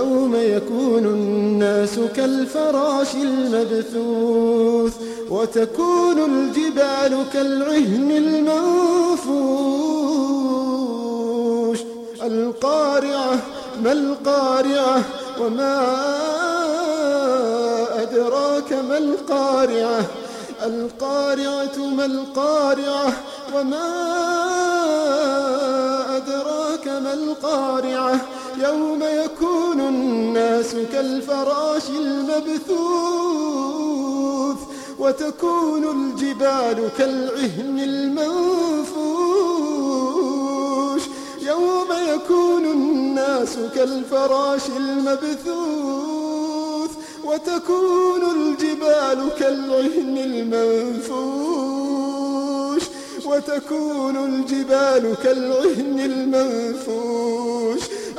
يوم يكون الناس كالفراش المبثوث وتكون الجبال كالعهن المنفوش. القارعة ما القارعة وما أدراك ما القارعة؟ القارعة ما القارعة وما أدراك ما القارعة؟ يوم يكون الناس كالفراش المبثوث وتكون الجبال كالعهن المنفوش يوم يكون الناس كالفراش المبثوث وتكون الجبال كالعهن المنفوش وتكون الجبال كالعهن المنفوش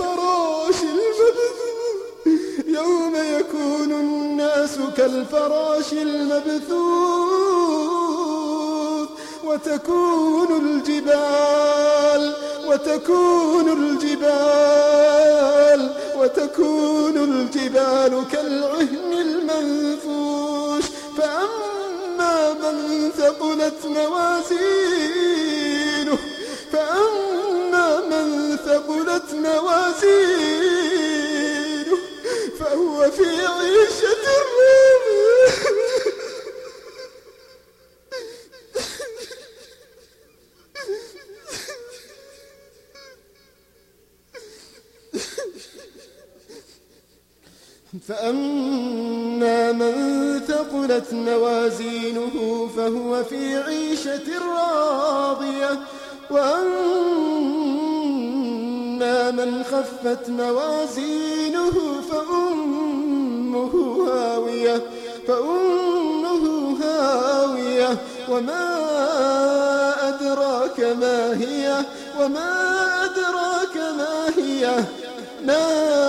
الناس كالفراش يوم يكون الناس كالفراش المبثوث. وتكون الجبال وتكون الجبال وتكون الجبال كالعهن المنفوش. فأما من ثقلت موازينه فأما من ثقلت موازينه فهو في عيشة راضية وأما من خفت موازينه فأمه هاوية فأمه هاوية. وما أدراك ما هي؟ وما أدراك ما هي؟ نار